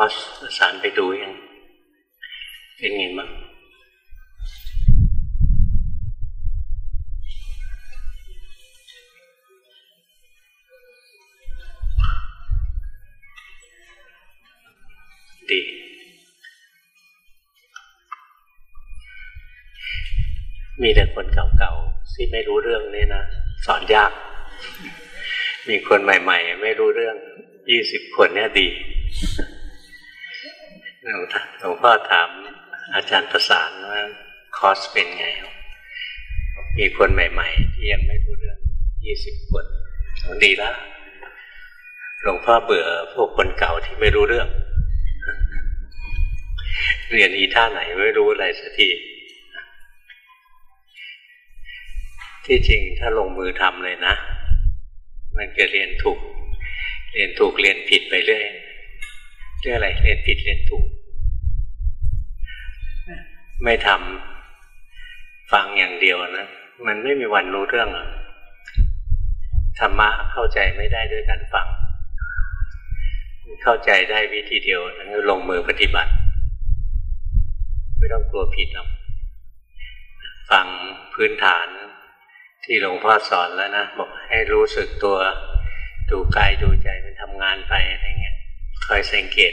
อสสารไปดูยัง เป็นไงบ้างดีมีแต่คนเก่าๆที่ไม่รู้เรื่องนี่นะสอนยาก มีคนใหม่ ๆ ไม่รู้เรื่องยี่สิบคนเนี่ยดี หลวงพ่อถามอาจารย์ประสานว่าคอสเป็นไง มีคนใหม่ๆที่ยังไม่รู้เรื่องยี่สิบคนดีแล้วหลวงพ่อเบื่อพวกคนเก่าที่ไม่รู้เรื่อง เรียนอีท่าไหนไม่รู้อะไรสักที ที่จริงถ้าลงมือทำเลยนะ มันจะเรียนถูก เรียนถูกเรียนผิดไปเรื่อยเรื่องอะไรเรียนผิดเรียนถูก ไม่ทำฟังอย่างเดียวนะ มันไม่มีวันรู้เรื่องอกธรรมะเข้าใจไม่ได้ด้วยการฟัง เข้าใจได้วิธีเดียวนั่นคือลงมือปฏิบัติ ไม่ต้องกลัวผิดหรอกฟังพื้นฐานที่หลวงพ่อสอนแล้วนะบอกให้รู้สึกตัว ดูกายดูใจมันทำงานไปอะไรเงี้ยคอยสังเกต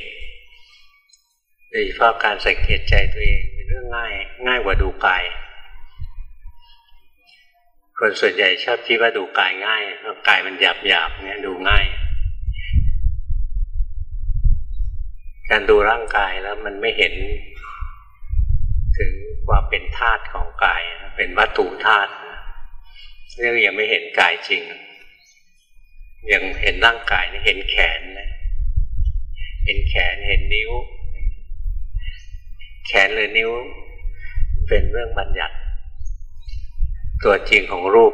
โดยเฉพาะการสังเกตใจตัวเอง เรื่องง่าย ง่ายกว่าดูกาย คนส่วนใหญ่ชอบคิดว่าดูกายง่ายกายมันหยาบหยาบเนี่ยดูง่าย การดูร่างกายแล้วมันไม่เห็น ถึงความเป็นธาตุของกาย เป็นวัตถุธาตุเรื่องยังไม่เห็นกายจริง ยังเห็นร่างกายเห็นแขนนะเห็นแขนเห็นนิ้ว แขนหรือนิ้ว เป็นเรื่องบัญญัติ ตัวจริงของรูป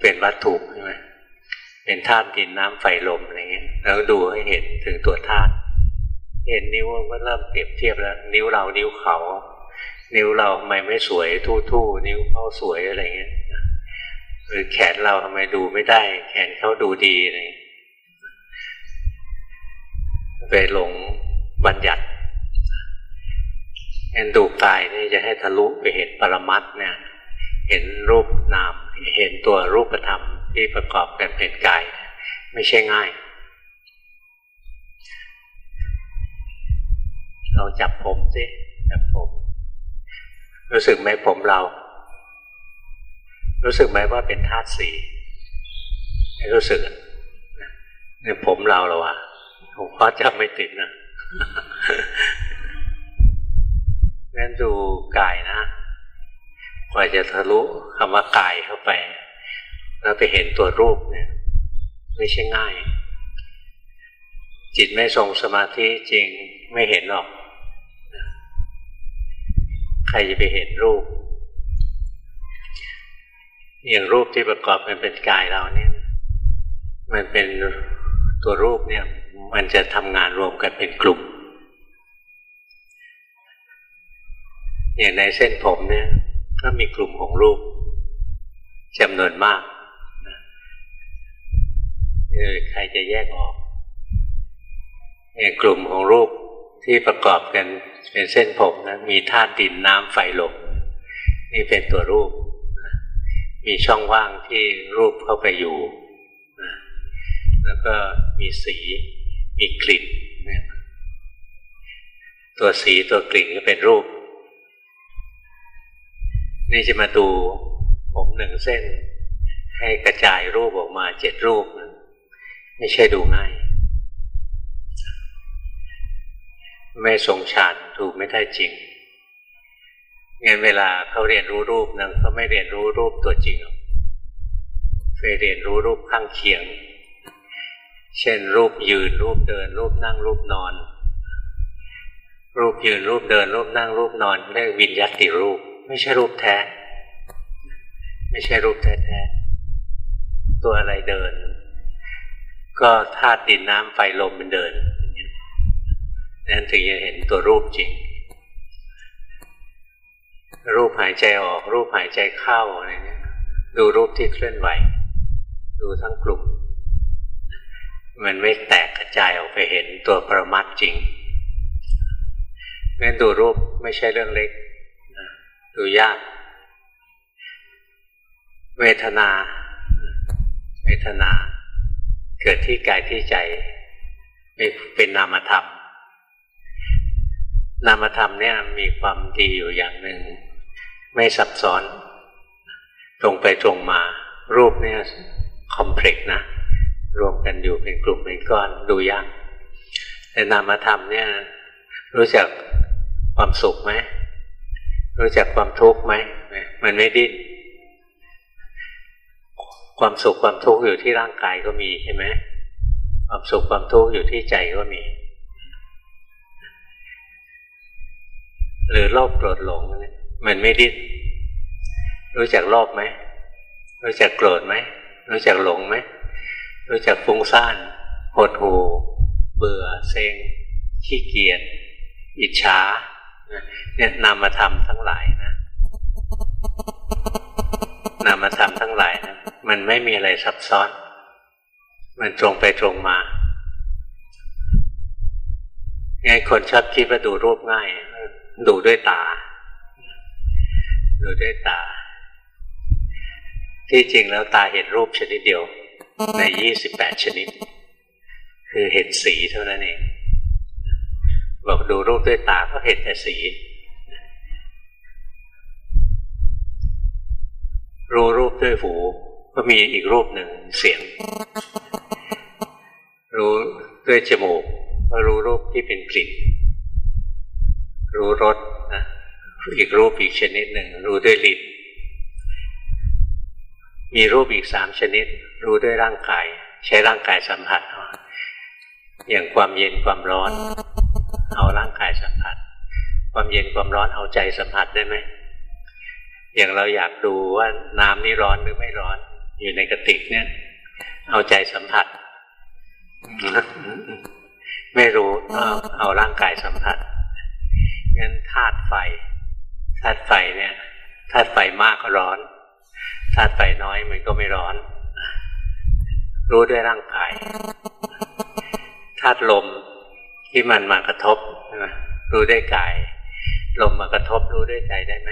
เป็นวัตถุใช่ไหมเป็นธาตุดินน้ำไฟลมอะไรเงี้ยแล้วดูให้เห็นถึงตัวธาตุเห็นนิ้วก็เริ่มเปรียบเทียบแล้ว นิ้วเรานิ้วเขา นิ้วเราทำไมไม่สวยทู่ๆนิ้วเขาสวยอะไรเงี้ยหรือแขนเราทำไมดูไม่ได้ แขนเขาดูดีอะไรไปหลงบัญญัติ งั้นดูกายนี่จะให้ทะลุไปเห็นปรมัตเนี่ย เห็นรูปนาม เห็นตัวรูปธรรมที่ประกอบกันเป็นกาย ไม่ใช่ง่าย เราจับผมสิจับผม รู้สึกไหมผมเรา รู้สึกไหมว่าเป็นธาตุสีไม่รู้สึกเนี่ยผมเราหรอวะผมก็จำไม่ติดนะ งั้นดูกายนะกว่าจะทะลุคำว่ากายเข้าไป แล้วไปเห็นตัวรูปเนี่ย ไม่ใช่ง่าย จิตไม่ทรงสมาธิจริงไม่เห็นหรอก ใครจะไปเห็นรูป อย่างรูปที่ประกอบกันเป็นกายเราเนี่ย มันเป็นตัวรูปเนี่ย มันจะทำงานรวมกันเป็นกลุ่ม อย่างในเส้นผมเนี่ยก็มีกลุ่มของรูปจำนวนมากเออใครจะแยกออกเนี่ยกลุ่มของรูปที่ประกอบกันเป็นเส้นผมนะมีธาตุดินน้ำไฟลมนี่เป็นตัวรูป มีช่องว่างที่รูปเข้าไปอยู่แล้วก็มีสีมีกลิ่นตัวสีตัวกลิ่นก็เป็นรูป นี่จะมาดูผมหนึ่งเส้น ให้กระจายรูปออกมาเจ็ดรูปไม่ใช่ดูง่าย ไม่ทรงฌานถูกไม่ได้จริงงั้นเวลาเขาเรียนรู้รูปนั้นเขาไม่เรียนรู้รูปตัวจริงหรอกเคยเรียนรู้รูปข้างเคียง เช่น รูปยืน รูปเดิน รูปนั่งรูปนอน รูปยืนรูปเดิน รูปนั่งรูปนอนเรียกวิญญาติรูป ไม่ใช่รูปแท้ ไม่ใช่รูปแท้ๆตัวอะไรเดิน ก็ธาตุดินน้ำไฟลมมันเดินนั่นถึงจะเห็นตัวรูปจริง รูปหายใจออก รูปหายใจเข้าอะไรเงี้ยดูรูปที่เคลื่อนไหว ดูทั้งกลุ่ม มันไม่แตกกระจายออกไปเห็นตัวประมัดจริงงั้นดูรูปไม่ใช่เรื่องเล็ก ดูยาก เวทนา เวทนา เกิดที่กายที่ใจเป็นนามธรรม นามธรรมเนี่ยมีความดีอยู่อย่างหนึ่ง ไม่ซับซ้อน ตรงไปตรงมา รูปเนี่ยคอมเพล็กนะ รวมกันอยู่เป็นกลุ่มเป็นก้อนดูยากแต่นามธรรมเนี่ย รู้จักความสุขไหม รู้จักความทุกข์ไหมมันไม่ดิ้นความสุขความทุกข์อยู่ที่ร่างกายก็มีใช่ไหมความสุขความทุกข์อยู่ที่ใจก็มี หรือโลภโกรธหลงมันไม่ดิ้นรู้จักโลภไหมรู้จักโกรธไหมรู้จักหลงไหมรู้จักฟุ้งซ่านหดหู่เบื่อเซ็งขี้เกียจอิจฉา เนี่ยนามธรรมทั้งหลายนะนามธรรมทั้งหลายนะมันไม่มีอะไรซับซ้อน มันตรงไปตรงมาไงคนชอบคิดว่าดูรูปง่าย ดูด้วยตา ดูด้วยตา ที่จริงแล้วตาเห็นรูปชนิดเดียว ในยี่สิบแปดชนิด คือเห็นสีเท่านั้นเอง บอกดูรูปด้วยตาก็เห็นแต่สี รู้รูปด้วยหู ก็มีอีกรูปหนึ่งเสียง รู้ด้วยจมูก ก็รู้รูปที่เป็นกลิ่น รู้รสนะอีกรูปอีกชนิดหนึ่งรู้ด้วยลิ้นมีรูปอีกสามชนิด รู้ด้วยร่างกาย ใช้ร่างกายสัมผัส อย่างความเย็นความร้อน เอาร่างกายสัมผัส ความเย็นความร้อนเอาใจสัมผัสได้ไหมอย่างเราอยากดูว่าน้ำนี่ร้อนหรือไม่ร้อน อยู่ในกระติกเนี่ย เอาใจสัมผัส ไม่รู้เอาเอาร่างกายสัมผัสงั้นธาตุไฟธาตุไฟเนี่ยธาตุไฟมากก็ร้อนธาตุไฟน้อยมันก็ไม่ร้อน รู้ด้วยร่างกายธาตุลม ที่มันมากระทบรู้ได้กายลมมากระทบรู้ได้ใจได้ไหม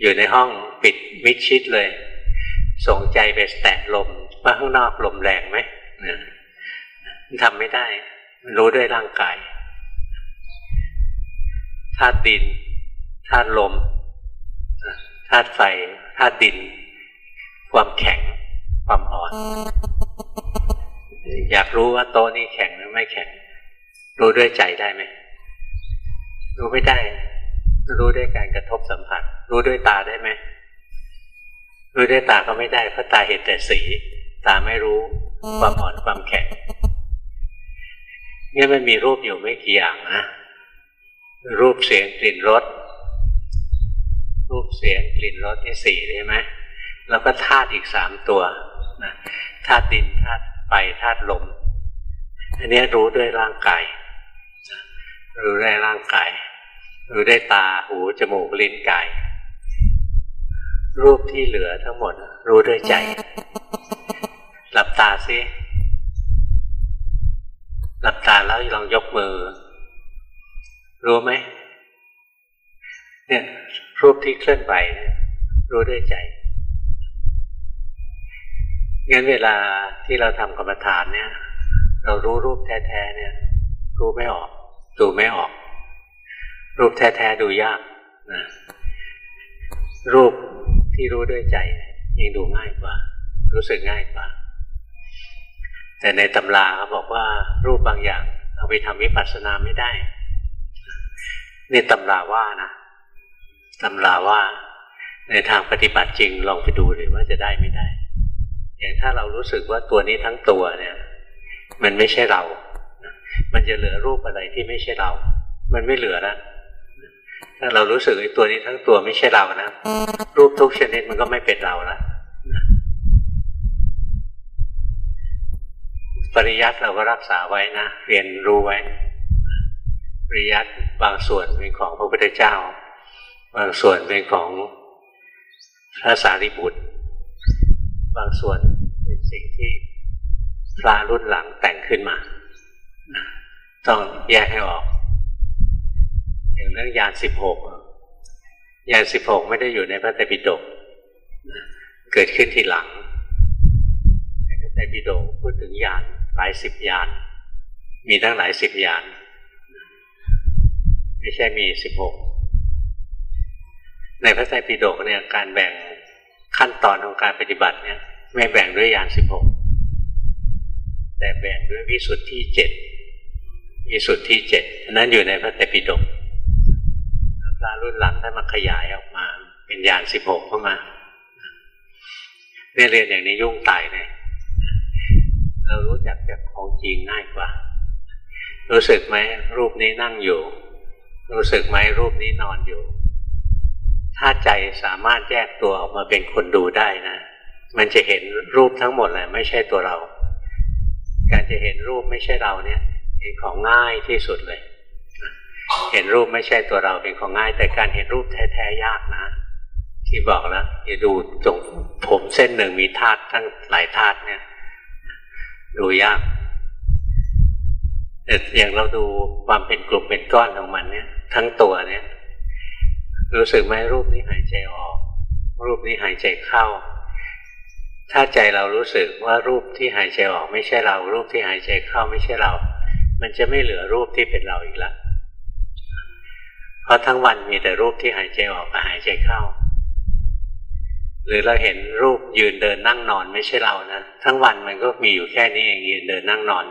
อยู่ในห้องปิดมิดชิดเลย ส่งใจไปแตะลมว่าข้างนอกลมแรงไหมทำไม่ได้ รู้ด้วยร่างกายธาตุดินธาตุลมธาตุไฟธาตุดิน ความแข็ง ความอ่อน อยากรู้ว่าโต๊ะนี้แข็งหรือไม่แข็ง รู้ด้วยใจได้ไหมรู้ไม่ได้ รู้ด้วยการกระทบสัมผัส รู้ด้วยตาได้ไหมรู้ด้วยตาก็ไม่ได้เพราะตาเห็นแต่สี ตาไม่รู้ความอ่อนความแข็งเนี่ยมันมีรูปอยู่ไม่กี่อย่างนะรูปเสียงกลิ่นรสรูปเสียงกลิ่นรสที่สี่ใช่ไหมแล้วก็ธาตุอีกสามตัวนะธาตุดินธาตุ ฟธาตุลม อันนี้รู้ด้วยร่างกาย รู้ได้ร่างกาย รู้ได้ตาหูจมูกลิ้นกาย รูปที่เหลือทั้งหมด รู้ด้วยใจ หลับตาซิหลับตาแล้วลองยกมือ รู้ไหมเนี่ยรูปที่เคลื่อนไหวรู้ด้วยใจ งั้นเวลาที่เราทำกรรมฐานเนี่ย เรารู้รูปแท้ๆเนี่ย รู้ไม่ออก ดูไม่ออก รูปแท้ๆดูยากนะรูปที่รู้ด้วยใจยังดูง่ายกว่า รู้สึกง่ายกว่า แต่ในตำราเขาบอกว่ารูปบางอย่างเอาไปทำวิปัสสนาไม่ได้ นี่ตำราว่านะตำราว่า ในทางปฏิบัติจริงลองไปดูเลยว่าจะได้ไม่ได้ อย่างถ้าเรารู้สึกว่าตัวนี้ทั้งตัวเนี่ย มันไม่ใช่เรา มันจะเหลือรูปอะไรที่ไม่ใช่เรา มันไม่เหลือแล้วถ้าเรารู้สึกไอ้ตัวนี้ทั้งตัวไม่ใช่เรานะ รูปทุกชนิดมันก็ไม่เป็นเราล้วปริยัติเราก็รักษาไว้นะเรียนรู้ไว้ ปริยัติบางส่วนเป็นของพระพุทธเจ้า บางส่วนเป็นของพระสารีบุตร บางส่วน สิ่งที่พระรุ่นหลังแต่งขึ้นมา ต้องแยกให้ออก อย่างเรื่องยานสิบหกยานสิบหกไม่ได้อยู่ในพระไตรปิฎกเกิดขึ้นทีหลังในพระไตรปิฎกพูดถึงยานหลายสิบยาน มีตั้งหลายสิบยาน ไม่ใช่มีสิบหกในพระไตรปิฎกเนี่ยการแบ่งขั้นตอนของการปฏิบัติเนี่ย ไม่แบ่งด้วยยานสิบหกแต่แบ่งด้วยวิสุทธิเจ็ดวิสุทธิเจ็ดนั้นอยู่ในพระไตรปิฎกพระรุ่นหลังท่านมาขยายออกมา เป็นยานสิบหกเข้ามาเนี่ยเรียนอย่างนี้ยุ่งตายเลยเรารู้จักจากของจริงง่ายกว่า รู้สึกไหมรูปนี้นั่งอยู่ รู้สึกไหมรูปนี้นอนอยู่ ถ้าใจสามารถแยกตัวออกมาเป็นคนดูได้นะ มันจะเห็นรูปทั้งหมดเลยไม่ใช่ตัวเรา การจะเห็นรูปไม่ใช่เราเนี่ยเป็นของง่ายที่สุดเลย เห็นรูปไม่ใช่ตัวเราเป็นของง่าย แต่การเห็นรูปแท้ๆยากนะ ที่บอกแล้วอย่าดูตรงผมเส้นหนึ่งมีธาตุทั้งหลายธาตุเนี่ย ดูยากแต่อย่างเราดูความเป็นกลุ่มเป็นก้อนของมันเนี่ย ทั้งตัวเนี่ย รู้สึกไหมรูปนี้หายใจออก รูปนี้หายใจเข้า ถ้าใจเรารู้สึกว่ารูปที่หายใจออกไม่ใช่เรา รูปที่หายใจเข้าไม่ใช่เรา มันจะไม่เหลือรูปที่เป็นเราอีกแล้วเพราะทั้งวันมีแต่รูปที่หายใจออกกับหายใจเข้า หรือเราเห็นรูปยืนเดินนั่งนอนไม่ใช่เรานะทั้งวันมันก็มีอยู่แค่นี้เองยืนเดินนั่งนอน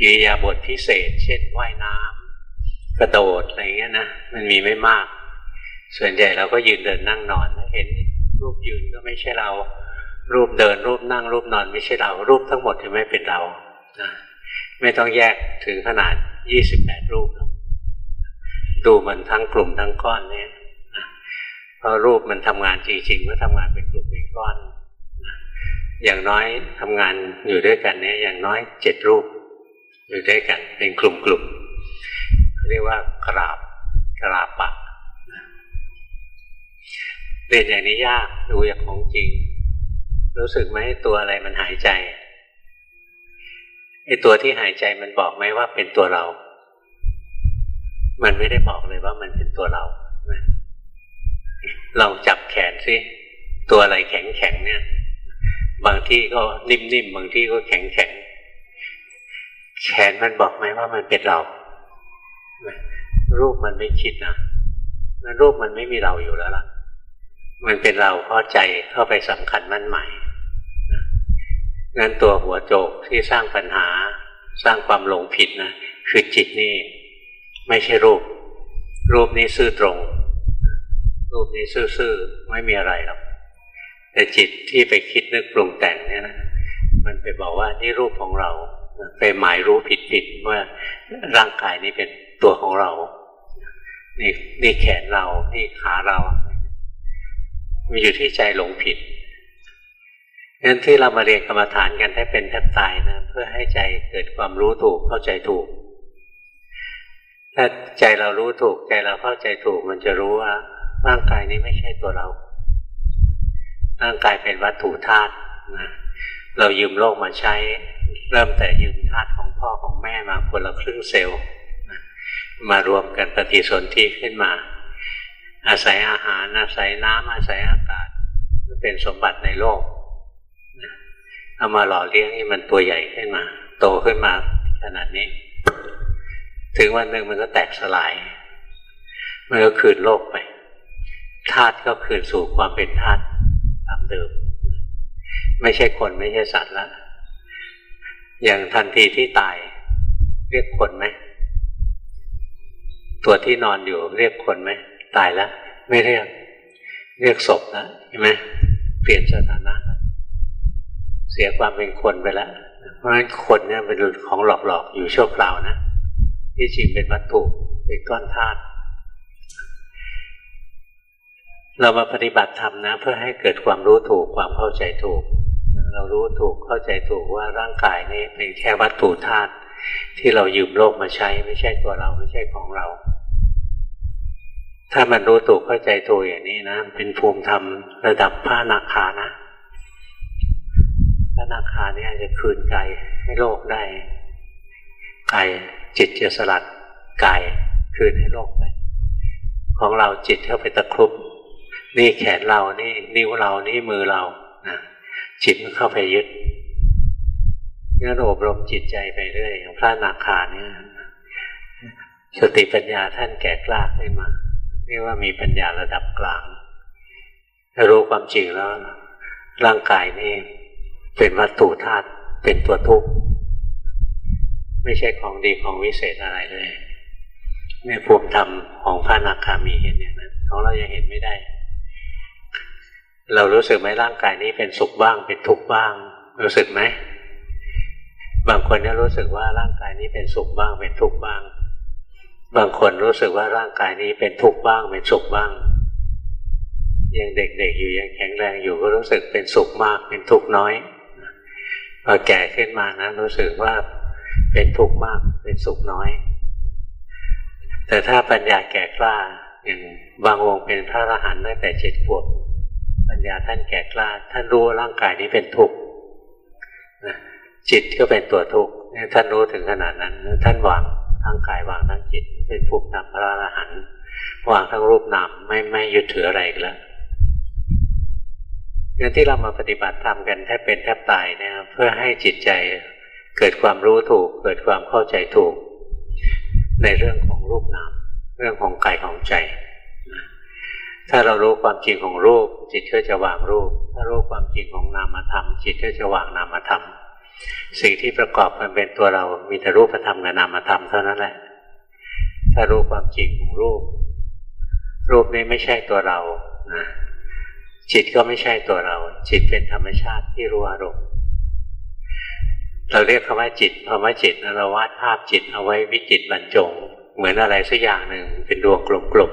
อิริยาบถพิเศษ เช่นว่ายน้ำกระโดดอะไรเงี้ยนะมันมีไม่มาก ส่วนใหญ่เราก็ยืนเดินนั่งนอนเห็นรูปยืนก็ไม่ใช่เรา รูปเดินรูปนั่งรูปนอนไม่ใช่เรา รูปทั้งหมดที่ไม่เป็นเรานะไม่ต้องแยกถึงขนาดยี่สิบแปดรูป ดูมันทั้งกลุ่มทั้งก้อนเนี่ยเพราะรูปมันทำงานจริงๆเมื่อทำงานเป็นกลุ่มเป็นก้อน อย่างน้อยทำงานอยู่ด้วยกันเนี่ยอย่างน้อยเจ็ดรูป อยู่ด้วยกันเป็นกลุ่มๆเรียกว่ากราบกราบปะเรียนอย่างนี้ยากดูอย่างของจริง รู้สึกไหมตัวอะไรมันหายใจไอตัวที่หายใจมันบอกไหมว่าเป็นตัวเรา มันไม่ได้บอกเลยว่ามันเป็นตัวเราลองจับแขนสิตัวอะไรแข็งแข็งเนี่ย บางที่ก็นิ่มๆบางที่ก็แข็งแข็งแขนมันบอกไหมว่ามันเป็นเรา รูปมันไม่คิดนะรูปมันไม่มีเราอยู่แล้วล่ะ มันเป็นเราเพราะใจเข้าไปสำคัญมั่นหมาย งั้นตัวหัวโจกที่สร้างปัญหาสร้างความหลงผิดนะคือจิตนี่ไม่ใช่รูป รูปนี้ซื่อตรง รูปนี้ซื่อๆไม่มีอะไรหรอกแต่จิตที่ไปคิดนึกปรุงแต่งเนี่ยนะมันไปบอกว่านี่รูปของเราไปหมายรู้ผิดๆว่าร่างกายนี้เป็นตัวของเรา นี่นี่แขนเรา นี่ขาเรา มันอยู่ที่ใจหลงผิด งั้นที่เรามาเรียนกรรมฐานกันให้เป็นแทบตายนะเพื่อให้ใจเกิดความรู้ถูกเข้าใจถูก ถ้าใจเรารู้ถูก ใจเราเข้าใจถูก มันจะรู้ว่า ร่างกายนี้ไม่ใช่ตัวเรา ร่างกายเป็นวัตถุธาตุนะเรายืมโลกมาใช้ เริ่มแต่ยืมธาตุของพ่อของแม่มาคนละครึ่งเซลล์มารวมกันปฏิสนธิขึ้นมา อาศัยอาหารอาศัยน้ำอาศัยอากาศเป็นสมบัติในโลก เอามาหล่อเลี้ยงให้มันตัวใหญ่ขึ้นมา โตขึ้นมาขนาดนี้ ถึงวันหนึ่งมันก็แตกสลาย มันก็คืนโลกไปธาตุก็คืนสู่ความเป็นธาตุตามเดิม ไม่ใช่คนไม่ใช่สัตว์แล้วอย่างทันทีที่ตาย เรียกคนไหมตัวที่นอนอยู่เรียกคนไหมตายแล้ว ไม่เรียก เรียกศพแล้วใช่ไหมเปลี่ยนสถานะ เสียความเป็นคนไปแล้ว เพราะฉะนั้นคนเนี่ยเป็นของหลอกๆ อยู่ชั่วคราวนะ ที่จริงเป็นวัตถุเป็นก้อนธาตุเรามาปฏิบัติธรรมนะ เพื่อให้เกิดความรู้ถูกความเข้าใจถูก เรารู้ถูกเข้าใจถูกว่าร่างกายนี้เป็นแค่วัตถุธาตุที่เรายืมโลกมาใช้ ไม่ใช่ตัวเราไม่ใช่ของเรา ถ้ามันรู้ถูกเข้าใจถูกอย่างนี้นะ เป็นภูมิธรรมระดับพระนาคานะ พระนาคาเนี่ยจะคืนกายให้โลกได้กายจิตจะสลัดกายคืนให้โลกไป ของเราจิตเข้าไปตะครุบนี่แขนเรานี่นิ้วเรานี่มือเรานะจิตมันเข้าไปยึดงั้นอบรมจิตใจไปเรื่อยอย่างพระนาคาเนี่ยสติปัญญาท่านแก่กล้าขึ้นมาเรียกว่ามีปัญญาระดับกลางรู้ความจริงแล้วร่างกายนี่ เป็นวัตถุธาตุเป็นตัวทุกข์ไม่ใช่ของดีของวิเศษอะไรเลยในภูมิธรรมของพระนาคามีเห็นอย่างนั้นของเรายังเห็นไม่ได้ เรารู้สึกไหมร่างกายนี้เป็นสุขบ้างเป็นทุกข์บ้าง รู้สึกไหมบางคนเนี่ยรู้สึกว่าร่างกายนี้เป็นสุขบ้าง เป็นทุกข์บ้าง บางคนรู้สึกว่าร่างกายนี้เป็นทุกข์บ้าง เป็นสุขบ้างยังเด็กๆอยู่ยังแข็งแรงอยู่ก็รู้สึกเป็นสุขมากเป็นทุกข์น้อย พอแก่ขึ้นมานะรู้สึกว่าเป็นทุกข์มากเป็นสุขน้อย แต่ถ้าปัญญาแก่กล้าอย่างบางองค์เป็นพระอรหันต์ตั้งแต่เจ็ดขวบปัญญาท่านแก่กล้า ท่านรู้ร่างกายนี้เป็นทุกข์จิตก็เป็นตัวทุกข์ท่านรู้ถึงขนาดนั้น ท่านวางทั้งกายวางทั้งจิต เป็นภูมิธรรมพระอรหันต์วางทั้งรูปนามไม่ไม่ยึดถืออะไรอีกแล้ว งั้นที่เรามาปฏิบัติธรรมกันแทบเป็นแทบตายเนี่ยเพื่อให้จิตใจเกิดความรู้ถูก เกิดความเข้าใจถูก ในเรื่องของรูปนามเรื่องของกายของใจ ถ้าเรารู้ความจริงของรูป จิตก็จะวางรูป ถ้ารู้ความจริงของนามธรรม จิตก็จะวางนามธรรม สิ่งที่ประกอบกันเป็นตัวเรามีแต่รูปธรรมกับนามธรรมเท่านั้นแหละ ถ้ารู้ความจริงของรูป รูปนี้ไม่ใช่ตัวเรานะ จิตก็ไม่ใช่ตัวเรา จิตเป็นธรรมชาติที่รู้อารมณ์ เราเรียกคำว่าจิตคำว่าจิตเราวาดภาพจิตเอาไว้วิจิตบรรจง เหมือนอะไรสักอย่างหนึ่งเป็นดวงกลม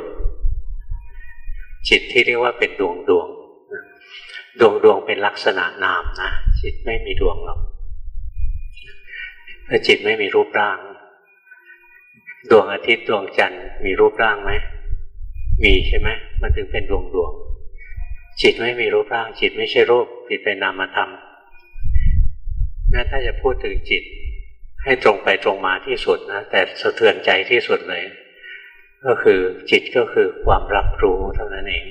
ๆจิตที่เรียกว่าเป็นดวงดวงดวงดวงเป็นลักษณะนามนะจิตไม่มีดวงหรอกถ้าจิตไม่มีรูปร่าง ดวงอาทิตย์ดวงจันทร์มีรูปร่างไหมมีใช่ไหมมันถึงเป็นดวงดวง จิตไม่มีรูปร่าง จิตไม่ใช่รูปจิตเป็นนามธรรมนั่นถ้าจะพูดถึงจิต ให้ตรงไปตรงมาที่สุดนะ แต่สะเทือนใจที่สุดเลย ก็คือจิตก็คือความรับรู้เท่านั้นเอง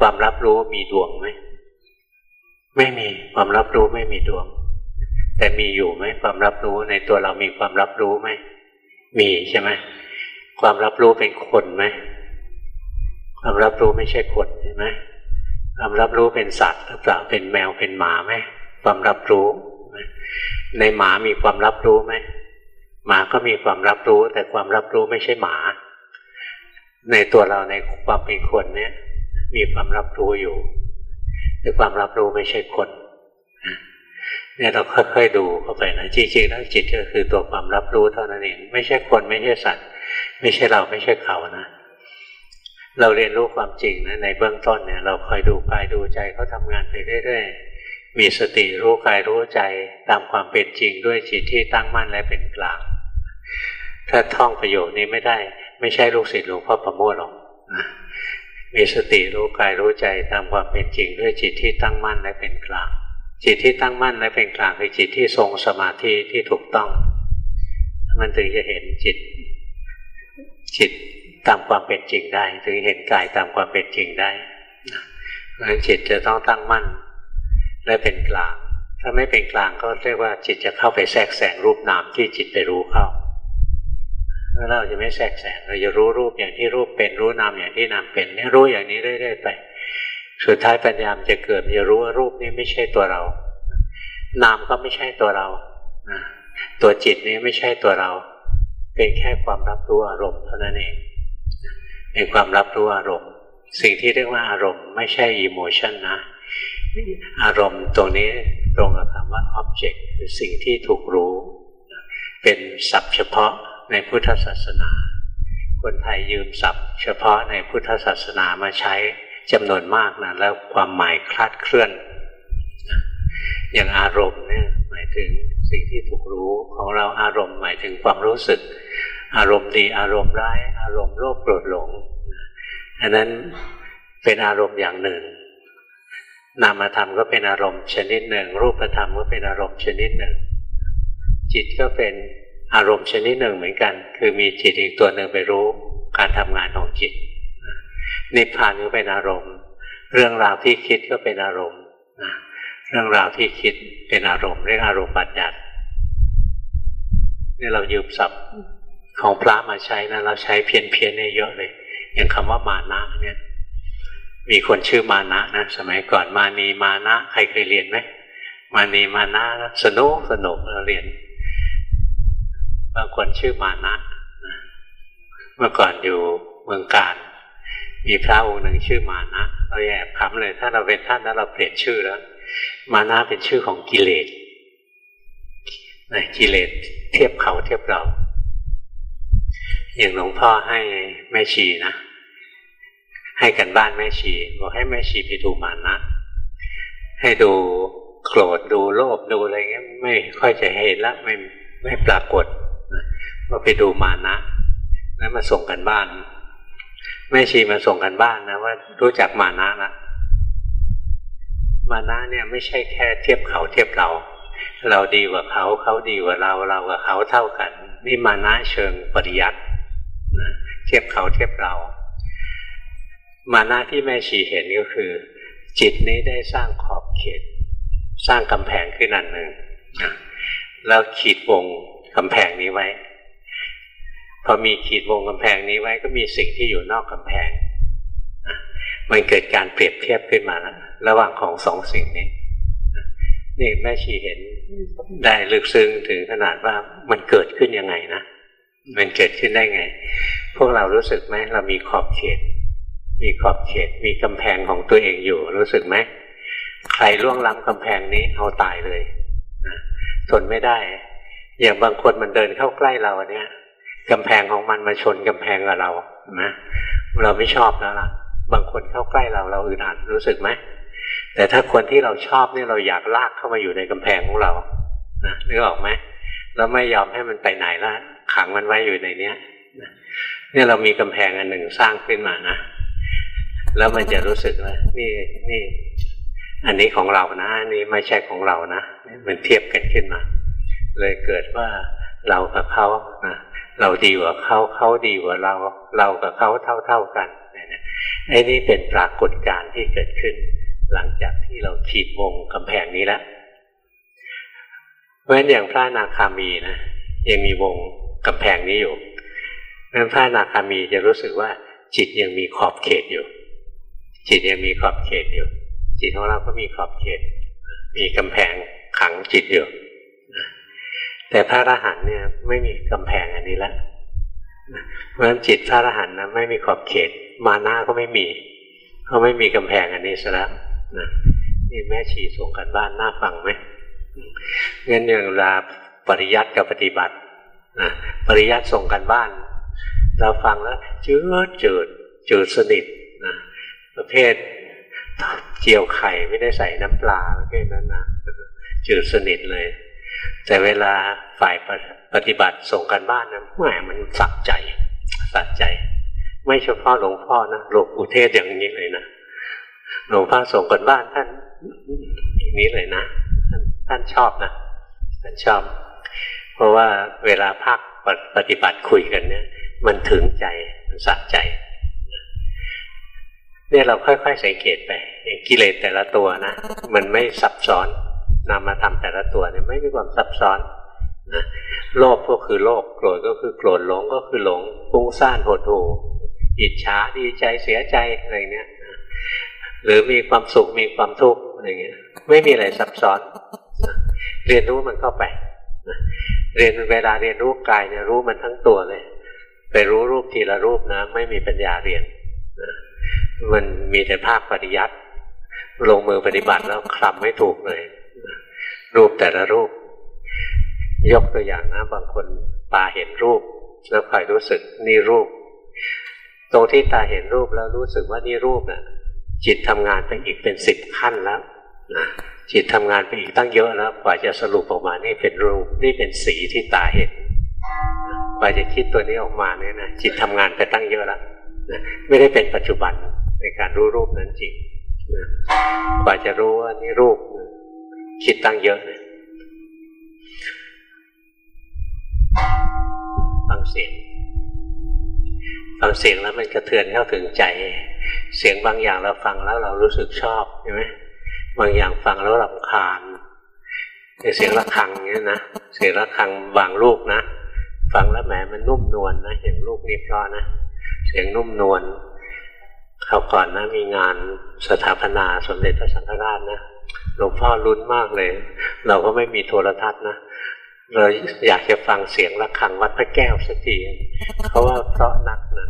ความรับรู้มีดวงไหมไม่มีความรับรู้ไม่มีดวง แต่มีอยู่ไหมความรับรู้ในตัวเรามีความรับรู้ไหมมีใช่ไหมความรับรู้เป็นคนไหม ความรับรู้ไม่ใช่คนใช่ไหมความรับรู้เป็นสัตว์หรือเปล่าเป็นแมวเป็นหมาไหมความรับรู้ในหมามีความรับรู้ไหมหมาก็มีความรับรู้ แต่ความรับรู้ไม่ใช่หมา ในตัวเราในความเป็นคนเนี่ย มีความรับรู้อยู่แต่ความรับรู้ไม่ใช่คนเนี่ยเราค่อยๆดูเข้าไปนะจริงๆแล้วจิตก็คือตัวความรับรู้เท่านั้นเองไม่ใช่คนไม่ใช่สัตว์ ไม่ใช่เราไม่ใช่เขานะ เราเรียนรู้ความจริงนะในเบื้องต้นเนี่ย เราคอยดูกายดูใจเขาทางานไปเรื่อยๆ มีสติรู้กายรู้ใจตามความเป็นจริงด้วยจิตที่ตั้งมั่นและเป็นกลาง ถ้าท่องประโยคนี้ไม่ได้ ไม่ใช่ลูกศิษย์หลวงพ่อประโมทหรอกมีสติรู้กายรู้ใจตามความเป็นจริงด้วยจิตที่ตั้งมั่นและเป็นกลาง จิตที่ตั้งมั่นและเป็นกลางคือจิตที่ทรงสมาธิที่ถูกต้อง มันถึงจะเห็นจิตจิต ตามความเป็นจริงได้ ถึงเห็นกายตามความเป็นจริงได้เพราะฉะนั้นจิตจะต้องตั้งมั่นและเป็นกลาง ถ้าไม่เป็นกลางก็เรียกว่าจิตจะเข้าไปแทรกแซงรูปนามที่จิตไปรู้เข้าแล้วเราจะไม่แทรกแซงเราจะรู้รูปอย่างที่รูปเป็นรู้นามอย่างที่นามเป็นนี่รู้อย่างนี้เรื่อยๆไป สุดท้ายปัญญามจะเกิดจะรู้ว่ารูปนี้ไม่ใช่ตัวเรา นามก็ไม่ใช่ตัวเราตัวจิตนี้ไม่ใช่ตัวเรา เป็นแค่ความรับรู้อารมณ์เท่านั้นเอง เป็นความรับรู้อารมณ์ สิ่งที่เรียกว่าอารมณ์ไม่ใช่อิโมชันนะอารมณ์ตรงนี้ตรงกับคำว่า object คือสิ่งที่ถูกรู้ เป็นศัพท์เฉพาะในพุทธศาสนา คนไทยยืมศัพท์ เฉพาะในพุทธศาสนามาใช้จำนวนมากนะแล้วความหมายคลาดเคลื่อน อย่างอารมณ์เนี่ยหมายถึงสิ่งที่ถูกรู้ของเราอารมณ์หมายถึงความรู้สึก อารมณ์ดีอารมณ์ร้าย อารมณ์โลภโกรธหลงอันนั้นเป็นอารมณ์อย่างหนึ่ง นามธรรมก็เป็นอารมณ์ชนิดหนึ่ง รูปธรรมก็เป็นอารมณ์ชนิดหนึ่ง จิตก็เป็นอารมณ์ชนิดหนึ่งเหมือนกัน คือมีจิตอีกตัวหนึ่งไปรู้การทำงานของจิต นิพพานก็เป็นอารมณ์ เรื่องราวที่คิดก็เป็นอารมณ์เรื่องราวที่คิดเป็นอารมณ์เรียกอารมณ์บัญญัตินี่เรายืมศัพท์ ของพระมาใช้นะเราใช้เพี้ยนเพียนเนี่ยเยอะเลย อย่างคำว่ามานะเนี่ยมีคนชื่อมานะนะสมัยก่อนมานีมานะใครเคยเรียนไหมมานีมานะสนุกสนุกเราเรียนบางคนชื่อมานะเมื่อก่อนอยู่เมืองการ มีพระองค์หนึ่งชื่อมานะ เราแอบขำเลย ถ้าเราเป็นท่านแล้วเราเปลี่ยนชื่อแล้ว มานะเป็นชื่อของกิเลสกิเลสเทียบเขาเทียบเรา อย่างหลวงพ่อให้แม่ชีนะ ให้กันบ้านแม่ชีบอกให้แม่ชีไปดูมานะ ให้ดูโกรธดูโลภดูอะไรเงี้ยไม่ค่อยจะเห็นละไม่ไม่ปรากฏก็ไปดูมานะแล้วมาส่งกันบ้าน แม่ชีมาส่งกันบ้านนะว่า รู้จักมานะละมานะเนี่ยไม่ใช่แค่เทียบเขาเทียบเรา เราดีกว่าเขาเขาดีกว่าเราเรากับเขาเท่ากันนี่มานะเชิงปริยัติ เทียบเขาเทียบเรา มานะที่แม่ชีเห็นก็คือ จิตนี้ได้สร้างขอบเขต สร้างกำแพงขึ้นอันหนึ่งแล้วขีดวงกำแพงนี้ไว้ พอมีขีดวงกำแพงนี้ไว้ก็มีสิ่งที่อยู่นอกกำแพงมันเกิดการเปรียบเทียบขึ้นมาแล้วระหว่างของสองสิ่งนี้นี่แม่ชีเห็นได้ลึกซึ้งถึงขนาดว่ามันเกิดขึ้นยังไงนะ มันเกิดขึ้นได้ไง พวกเรารู้สึกไหมเรามีขอบเขต มีขอบเขต มีกำแพงของตัวเองอยู่ รู้สึกไหมใครล่วงล้ำกำแพงนี้เอาตายเลยทนไม่ได้ อย่างบางคนมันเดินเข้าใกล้เราเนี่ยกำแพงของมันมาชนกำแพงกับเรานะเราไม่ชอบแล้วล่ะ บางคนเข้าใกล้เราเราอึดอัดรู้สึกไหมแต่ถ้าคนที่เราชอบเนี่ยเราอยากลากเข้ามาอยู่ในกำแพงของเรานะนึกออกไหมเราไม่ยอมให้มันไปไหนละ ขังมันไว้อยู่ในเนี้ยเนี่ยเรามีกำแพงอันหนึ่งสร้างขึ้นมานะแล้วมันจะรู้สึกว่านี่นี่ อันนี้ของเรานะอันนี้ไม่ใช่ของเรานะมันเทียบกันขึ้นมา เลยเกิดว่าเรากับเขานะเราดีกว่าเขาเขาดีกว่าเรา เรากับเขาเท่าเท่ากันไอ้นี่เป็นปรากฏการณ์ที่เกิดขึ้น หลังจากที่เราขีดวงกำแพงนี้แล้วเพราะฉะนั้นอย่างพระนาคามีนะยังมีวง กำแพงนี้อยู่นั้นพระนาคามีจะรู้สึกว่า จิตยังมีขอบเขตอยู่ จิตยังมีขอบเขตอยู่ จิตของเราก็มีขอบเขต มีกำแพงขังจิตอยู่แต่พระอรหันต์เนี่ยไม่มีกำแพงอันนี้แล้วเพราะฉะนั้นจิตพระอรหันต์นะไม่มีขอบเขต มาหน้าก็ไม่มีเขาไม่มีกำแพงอันนี้ซะแล้วนะนี่แม่ชีส่งกันบ้านน่าฟังไหมงั้นอย่างเวลาปริยัติกับปฏิบัติ ปริยัติส่งกันบ้าน เราฟังแล้วจืดจืดจืดสนิทนะประเภทเจียวไข่ไม่ได้ใส่น้ำปลาประเภทนั้นนะจืดสนิทเลย แต่เวลาฝ่ายปฏิบัติส่งกันบ้านนะแหมมันสักใจสักใจ ไม่เฉพาะหลวงพ่อนะหลวงปู่เทศอย่างนี้เลยนะหลวงพ่อส่งกันบ้านท่านอย่างนี้เลยนะท่านท่านชอบนะท่านชอบ เพราะว่าเวลาภาคปฏิบัติคุยกันเนี่ย มันถึงใจมันสะใจเนี่ยเราค่อยๆสังเกตไปกิเลสแต่ละตัวนะมันไม่ซับซ้อนนำมาทำแต่ละตัวเนี่ยไม่มีความซับซ้อนนะโลภก็คือโลภโกรธก็คือโกรธหลงก็คือหลงฟุ้งซ่านหดหู่อิจฉาดีใจเสียใจอะไรเนี่ยหรือมีความสุขมีความทุกข์อะไรเงี้ยไม่มีอะไรซับซ้อน เรียนรู้มันเข้าไป เรียนเวลาเรียนรู้กายเนี่ยรู้มันทั้งตัวเลย ไปรู้รูปทีละรูปนะ ไม่มีปัญญาเรียนมันมีแต่ภาคปฏิยัติลงมือปฏิบัติแล้วคลำไม่ถูกเลย รูปแต่ละรูป ยกตัวอย่างนะ บางคนตาเห็นรูป แล้วคอยรู้สึกนี่รูป ตรงที่ตาเห็นรูปแล้วรู้สึกว่านี่รูปนะ่ะ จิตทำงานไปอีกเป็นสิบขั้นแล้วนะ จิตทำงานไปอีกตั้งเยอะแล้วกว่าจะสรุปออกมานี่เป็นรูปนี่เป็นสีที่ตาเห็นกว่าจะคิดตัวนี้ออกมาเนี่ยนะจิตทำงานไปตั้งเยอะแล้วนะไม่ได้เป็นปัจจุบันในการรู้รูปนั้นจริงนะกว่าจะรู้ว่านี่รูปคิดตั้งเยอะเลยฟังเสียงฟังเสียงแล้วมันกระเทือนเข้าถึงใจ เสียงบางอย่างเราฟังแล้วเรารู้สึกชอบใช่ไหม บางอย่างฟังแล้วรำคาญเสียงระฆังเนี่ยนะเสียงระฆังบางลูกนะฟังแล้วแหมมันนุ่มนวลนะอย่างลูกนี้เพราะนะเสียงนุ่มนวลเขาก่อนนะมีงานสถาปนาสมเด็จพระสังฆราชนะหลวงพ่อลุ้นมากเลย เราก็ไม่มีโทรทัศน์นะเราอยากจะฟังเสียงะระฆังวัดพระแก้วสักทีเพราะว่าเพราะนักนะ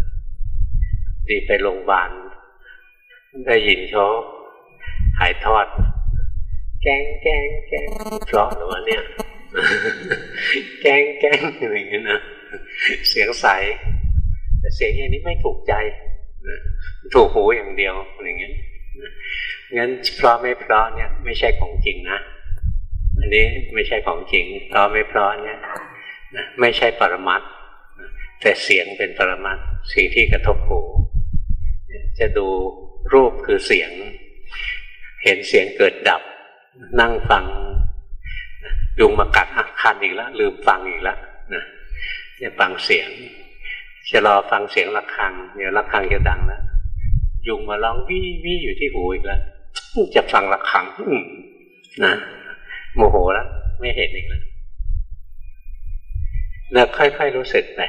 ดีไปโรงพยาบาลได้ยินเขา ถ่ายทอด แกงแกงแกงเพราะหรือวะเนี่ย แกงแกงอะไรอย่างเงี้ยนะเสียงใส แต่เสียงอย่างนี้ไม่ถูกใจถูกหูอย่างเดียวอะไรเงี้ยงั้นเพราะไม่เพราะเนี่ย ไม่ใช่ของจริงนะอันนี้ไม่ใช่ของจริงเพราะไม่เพราะเนี่ยไม่ใช่ปรมัตแต่เสียงเป็นปรมัตสิ่งที่กระทบหูจะดูรูปคือเสียง เห็นเสียงเกิดดับ นั่งฟังยุงมากัดอาคันอีกแล้วลืมฟังอีกแล้วนะจะฟังเสียงจะรอฟังเสียงะระฆังเดี๋ยวะระฆังจะดังแล้วยุงมาร้องวี่วี่อยู่ที่หูอีกแล้วจะฟังะระฆังนะโมโหแล้วไม่เห็นอีกแล้วแล้วค่อย ๆ รู้สึกไป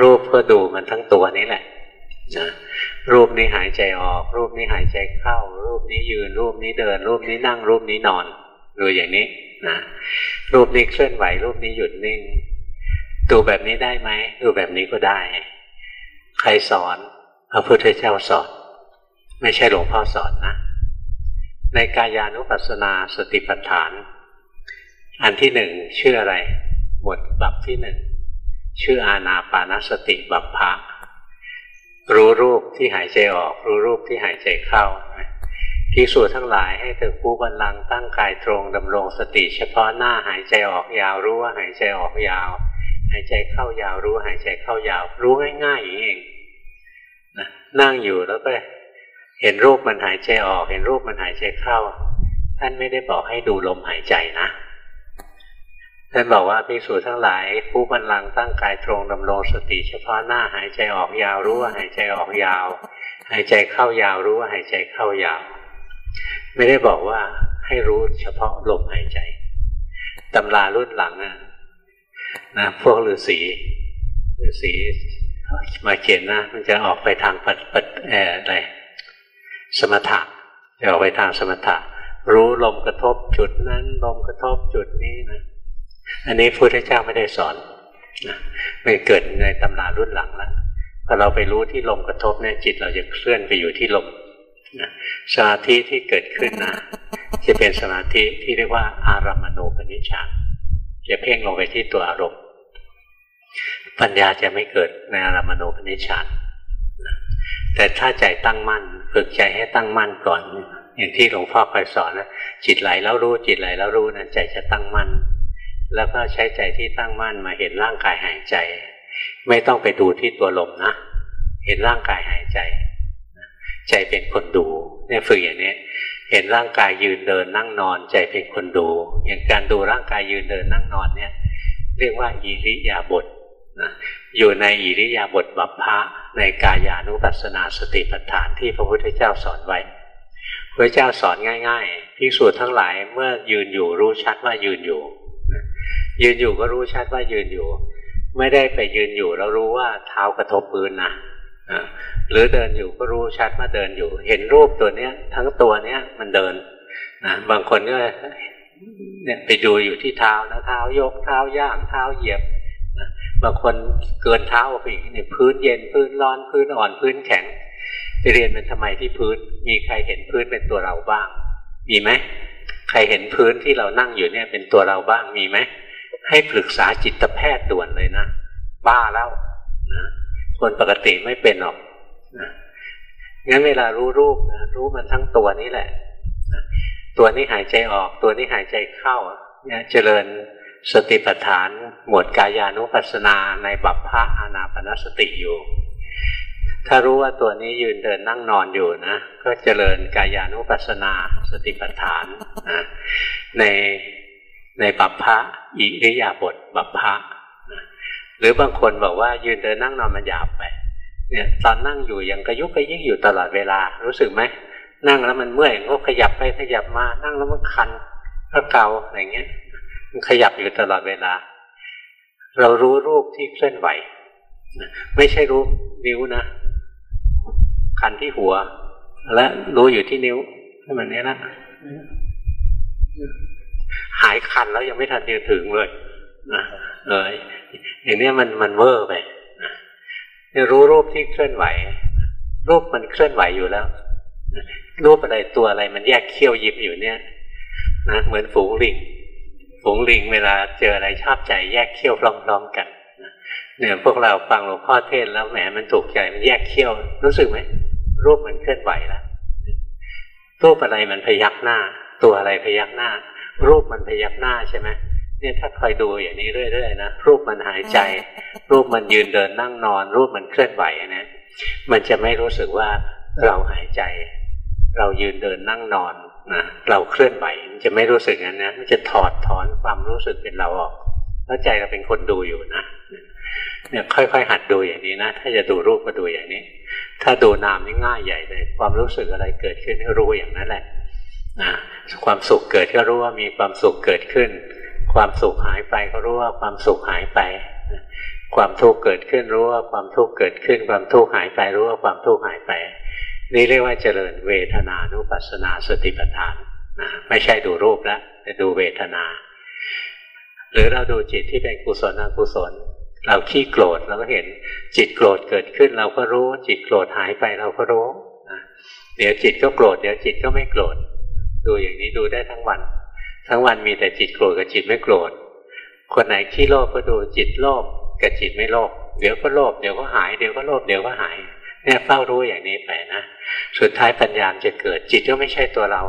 รูปก็ดูมันทั้งตัวนี้แหละนะ รูปนี้หายใจออก รูปนี้หายใจเข้า รูปนี้ยืน รูปนี้เดิน รูปนี้นั่ง รูปนี้นอนดูอย่างนี้นะรูปนี้เคลื่อนไหว รูปนี้หยุดนิ่ง ดูแบบนี้ได้ไหมดูแบบนี้ก็ได้ ใครสอนพระพุทธเจ้าสอน ไม่ใช่หลวงพ่อสอนนะในกายานุปัสสนาสติปัฏฐาน อันที่หนึ่งชื่ออะไร หมวดบับที่หนึ่งชื่ออาณาปานสติบัพพะ รู้รูปที่หายใจออก รู้รูปที่หายใจเข้าพิสูจทั้งหลายให้เธอผู้บันลังตั้งกายตรงดำรงสติ เฉพาะหน้าหายใจออกยาวรู้ว่าหายใจออกยาว หายใจเข้ายาวรู้หายใจเข้ายาว รู้ง่ายๆอย่างนี้เองนะนั่งอยู่แล้วก็เห็นรูปมันหายใจออก เห็นรูปมันหายใจเข้า ท่านไม่ได้บอกให้ดูลมหายใจนะ ท่านบอกว่าภิกษุทั้งหลายผู้บรรลังตั้งกายตรงดำรงสติ เฉพาะหน้าหายใจออกยาวรู้ว่าหายใจออกยาว หายใจเข้ายาวรู้ว่าหายใจเข้ายาว ไม่ได้บอกว่าให้รู้เฉพาะลมหายใจตำรารุ่นหลังนะนะพวกฤาษีฤาษีมาเขียนนะมันจะออกไปทางปัดปัดอะไรสมถะจะออกไปทางสมถะรู้ลมกระทบจุดนั้นลมกระทบจุดนี้นะ อันนี้พระพุทธเจ้าไม่ได้สอนนะไม่เกิดในตำรารุ่นหลังแล้วพอเราไปรู้ที่ลมกระทบเนี่ยจิตเราจะเคลื่อนไปอยู่ที่ลมนะสมาธิที่เกิดขึ้นนะจะเป็นสมาธิที่เรียกว่า อารามณูปนิชฌานจะเพ่งลงไปที่ตัวอารมณ์ ปัญญาจะไม่เกิดในอารามณูปนิชฌานแต่ถ้าใจตั้งมั่นฝึกใจให้ตั้งมั่นก่อน อย่างที่หลวงพ่อคอยสอนนะจิตไหลแล้วรู้จิตไหลแล้วรู้นะใจจะตั้งมั่น แล้วก็ใช้ใจที่ตั้งมั่นมาเห็นร่างกายหายใจ ไม่ต้องไปดูที่ตัวลมนะ เห็นร่างกายหายใจ ใจเป็นคนดูเนี่ยฝึกอย่างนี้เห็นร่างกายยืนเดินนั่งนอน ใจเป็นคนดู อย่างการดูร่างกายยืนเดินนั่งนอนเนี่ยเรียกว่าอิริยาบถนะอยู่ในอิริยาบถบัพพะในกายานุปัสสนาสติปัฏฐานที่พระพุทธเจ้าสอนไว้พระเจ้าสอนง่ายๆพิสูจน์ทั้งหลายเมื่อยืนอยู่รู้ชัดว่ายืนอยู่ ยืนอยู่ก็รู้ชัดว่ายืนอยู่ ไม่ได้ไปยืนอยู่แล้วรู้ว่าเท้ากระทบพื้นนะหรือเดินอยู่ก็รู้ชัดว่าเดินอยู่ เห็นรูปตัวเนี้ย ทั้งตัวเนี้ยมันเดินนะบางคนก็เนี่ยไปดูอยู่ที่เท้านะเท้ายกเท้าย่างเท้าเหยียนะบางคนเกินเท้าไปอีกเนี่ยพื้นเย็นพื้นร้อนพื้นอ่อนพื้นแข็งไปเรียนมันทำไมที่พื้น มีใครเห็นพื้นเป็นตัวเราบ้าง มีไหม ใครเห็นพื้นที่เรานั่งอยู่เนี่ยเป็นตัวเราบ้างมีไหมให้ปรึกษาจิตแพทย์ด่วนเลยนะบ้าแล้วนะคนปกติไม่เป็นหรอกนะงั้นเวลารู้รูปนะรู้มันทั้งตัวนี้แหละนะตัวนี้หายใจออก ตัวนี้หายใจเข้าเนี่ยเจริญสติปัฏฐาน หมวดกายานุปัสสนาในบัพพะอานาปนสติอยู่ ถ้ารู้ว่าตัวนี้ยืนเดินนั่งนอนอยู่นะ ก็เจริญกายานุปัสสนา สติปัฏฐานนะในในบัพพะอิริยาบถบัพพะหรือบางคนบอกว่ายืนเดินนั่งนอนมันหยาบไปเนี่ยตอนนั่งอยู่ยังกระยุกกระยิกอยู่ตลอดเวลา รู้สึกไหมนั่งแล้วมันเมื่อยก็ขยับไปขยับมานั่งแล้วมันคันก็เกาอะไรเงี้ยมันขยับอยู่ตลอดเวลา เรารู้รูปที่เคลื่อนไหว ไม่ใช่รู้นิ้วนะ คันที่หัว และรู้อยู่ที่นิ้วให้มันนี้นะหายคันแล้วยังไม่ทันจะถึงเลยนะเลยอย่างนี้มันมันเวอร์ไปจะรู้รูปที่เคลื่อนไหว รูปมันเคลื่อนไหวอยู่แล้วรูปอะไรตัวอะไรมันแยกเขี้ยวยิบอยู่เนี่ยนะเหมือนฝูงลิงฝูงลิงเวลาเจออะไรชอบใจแยกเขี้ยวพร้อมๆกันเนี่ยพวกเราฟังหลวงพ่อเทศแล้วแหมมันถูกใจมันแยกเขี้ยวรู้สึกไหม รูปมันเคลื่อนไหวแล้วรูปอะไรมันพยักหน้า ตัวอะไรพยักหน้า รูปมันพยักหน้าใช่ไหมเนี่ยถ้าคอยดูอย่างนี้เรื่อยๆนะรูปมันหายใจ รูปมันยืนเดินนั่งนอน รูปมันเคลื่อนไหวนะมันจะไม่รู้สึกว่าเราหายใจ เรายืนเดินนั่งนอนนะเราเคลื่อนไหวมันจะไม่รู้สึกงั้นนะมันจะถอดถอนความรู้สึกเป็นเราออกแล้วใจเราเป็นคนดูอยู่นะเนี่ยค่อยๆหัดดูอย่างนี้นะถ้าจะดูรูปก็ดูอย่างนี้ ถ้าดูนามนี่ง่ายใหญ่เลย ความรู้สึกอะไรเกิดขึ้นก็รู้อย่างนั้นแหละนะความสุขเกิดก็รู้ว่ามีความสุขเกิดขึ้น ความสุขหายไปก็รู้ว่าความสุขหายไป ความทุกข์เกิดขึ้นรู้ว่าความทุกข์เกิดขึ้น ความทุกข์หายไปรู้ว่าความทุกข์หายไป นี่เรียกว่าเจริญเวทนานุปัสสนาสติปัฏฐานนะไม่ใช่ดูรูปแล้วแต่ดูเวทนา หรือเราดูจิตที่เป็นกุศลอกุศล เราขี้โกรธเราก็เห็นจิตโกรธเกิดขึ้นเราก็รู้ จิตโกรธหายไปเราก็รู้เดี๋ยวจิตก็โกรธเดี๋ยวจิตก็ไม่โกรธดูอย่างนี้ดูได้ทั้งวัน ทั้งวันมีแต่จิตโกรธกับจิตไม่โกรธคนไหนขี้โลภก็ดูจิตโลภกับจิตไม่โลภเดี๋ยวก็โลภเดี๋ยวก็หายเดี๋ยวก็โลภเดี๋ยวก็หายเนี่ยเฝ้ารู้อย่างนี้ไปนะสุดท้ายปัญญาจะเกิดจิตก็ไม่ใช่ตัวเรา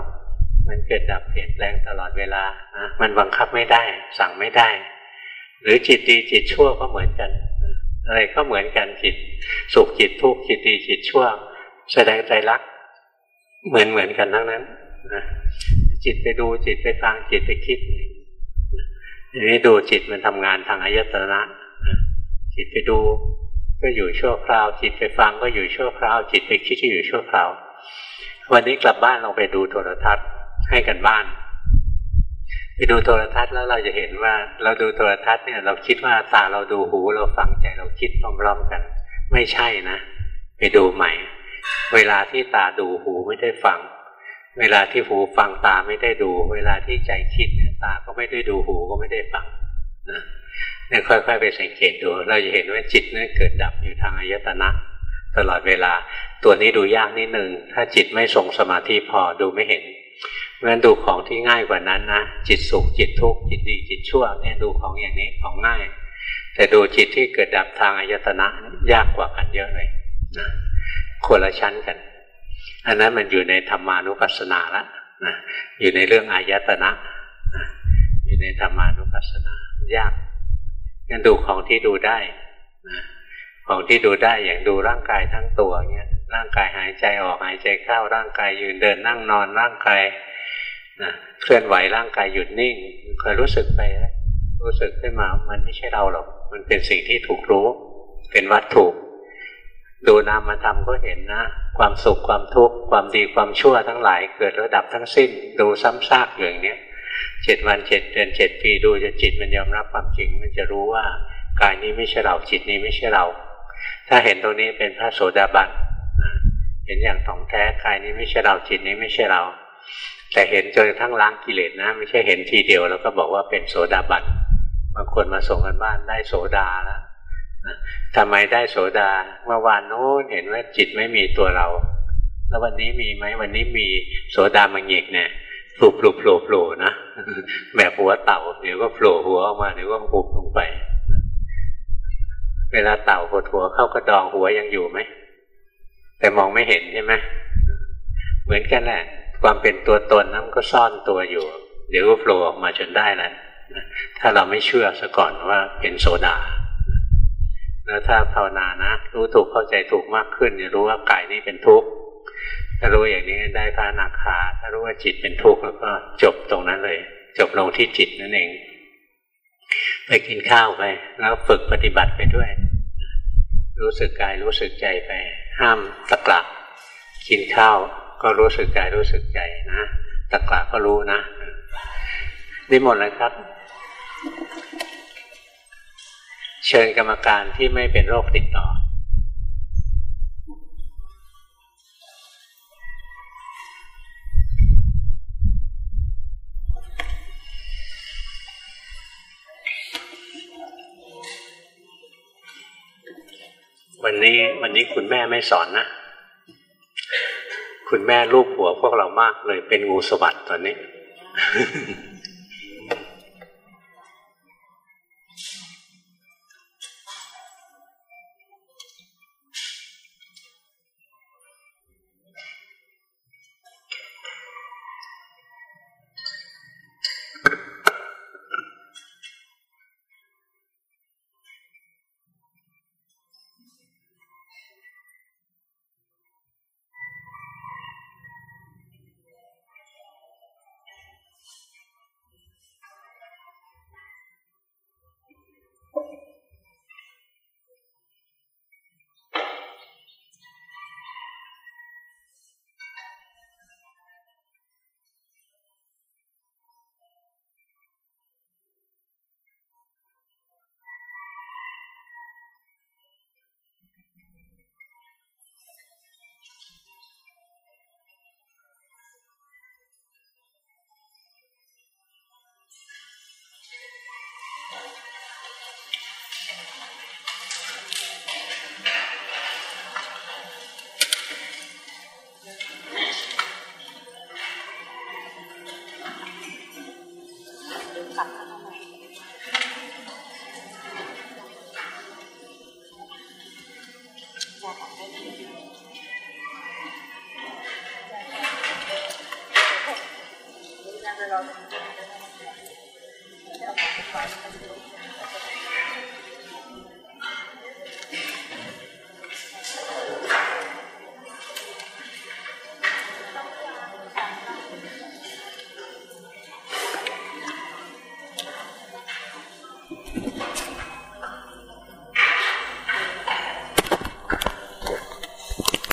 มันเกิดดับเปลี่ยนแปลงตลอดเวลานะมันบังคับไม่ได้ สั่งไม่ได้ หรือจิตดีจิตชั่วก็เหมือนกัน อะไรก็เหมือนกันจิต สุขจิตทุกข์จิตดีจิตชั่ว แสดงใจรัก เหมือนเหมือนกันทั้งนั้นจิตไปดูจิตไปฟังจิตไปคิดอย่างนี้ดูจิตมันทำงานทางอายตนะจิตไปดูก็อยู่ชั่วคราว จิตไปฟังก็อยู่ชั่วคราว จิตไปคิดก็อยู่ชั่วคราว วันนี้กลับบ้านลองไปดูโทรทัศน์ให้กันบ้าน ไปดูโทรทัศน์แล้วเราจะเห็นว่า เราดูโทรทัศน์เนี่ย เราคิดว่าตาเราดูหูเราฟังใจเราคิดพร้อมๆกัน ไม่ใช่นะไปดูใหม่ เวลาที่ตาดูหูไม่ได้ฟัง เวลาที่หูฟังตาไม่ได้ดู เวลาที่ใจคิดเนี่ยตาก็ไม่ได้ดูหูก็ไม่ได้ฟังนะเนี่ยค่อยๆไปสังเกตดู เราจะเห็นว่าจิตนั้นเกิดดับอยู่ทางอายตนะ ตลอดเวลา ตัวนี้ดูยากนิดหนึ่งถ้าจิตไม่ทรงสมาธิพอดูไม่เห็น งั้นดูของที่ง่ายกว่านั้นนะจิตสุขจิตทุกข์จิตดีจิตชั่วเนี่ยดูของอย่างนี้ของง่าย แต่ดูจิตที่เกิดดับทางอายตนะยากกว่ากันเยอะเลยนะคนละชั้นกัน อันนั้นมันอยู่ในธรรมานุปัสสนาละนะอยู่ในเรื่องอายตนะนะอยู่ในธรรมานุปัสสนายากงั้นดูของที่ดูได้นะของที่ดูได้อย่างดูร่างกายทั้งตัวเนี่ยร่างกายหายใจออกหายใจเข้าร่างกายยืนเดินนั่งนอนร่างกาย นะเคลื่อนไหวร่างกายหยุดนิ่งคอยรู้สึกไป รู้สึกขึ้นมามันไม่ใช่เราหรอก มันเป็นสิ่งที่ถูกรู้ เป็นวัตถุดูนามธรรมก็เห็นนะ ความสุขความทุกข์ความดีความชั่วทั้งหลาย เกิดระดับทั้งสิ้น ดูซ้ำซากอย่างเนี้ยเจ็ดวันเจ็ดเดือนเจ็ดปีดูจนจิตมันยอมรับความจริง มันจะรู้ว่ากายนี้ไม่ใช่เราจิตนี้ไม่ใช่เรา ถ้าเห็นตรงนี้เป็นพระโสดาบันเห็นอย่างถ่องแท้กายนี้ไม่ใช่เราจิตนี้ไม่ใช่เรา แต่เห็นจนทั้งล้างกิเลสนะ ไม่ใช่เห็นทีเดียวแล้วก็บอกว่าเป็นโสดาบันบางคนมาส่งกันบ้านได้โสดาแล้วทำไมได้โสดาเมื่อวานโน้นเห็นว่าจิตไม่มีตัวเรา แล้ววันนี้มีไหมวันนี้มีโสดามังเอกเนี่ยปลุกปลุกโผล่โผล่นะแบบหัวเต่าเดี๋ยวก็โผล่หัวออกมาเดี๋ยวก็หุบลงไป เวลาเต่าหดหัวเข้ากระดองหัวยังอยู่ไหมแต่มองไม่เห็นใช่ไหมเหมือนกันแหละ ความเป็นตัวตนนั้นก็ซ่อนตัวอยู่ เดี๋ยวก็โผล่ออกมาจนได้แล้วถ้าเราไม่เชื่อซะก่อนว่าเป็นโซดา แล้วถ้าภาวนานะ รู้ถูกเข้าใจถูกมากขึ้นจะรู้ว่ากายนี้เป็นทุกข์ถ้ารู้อย่างนี้ได้พระนาคา ถ้ารู้ว่าจิตเป็นทุกข์แล้วก็จบตรงนั้นเลย จบลงที่จิตนั่นเอง ไปกินข้าวไปแล้วฝึกปฏิบัติไปด้วย รู้สึกกายรู้สึกใจไป ห้ามตะกละกินข้าว ก็รู้สึกกายรู้สึกใจนะตะกละก็รู้นะนี่หมดเลยครับ เชิญกรรมการที่ไม่เป็นโรคติดต่อวันนี้วันนี้คุณแม่ไม่สอนนะ คุณแม่ลูกหัวพวกเรามากเลยเป็นงูสวัสด์ตอนนี้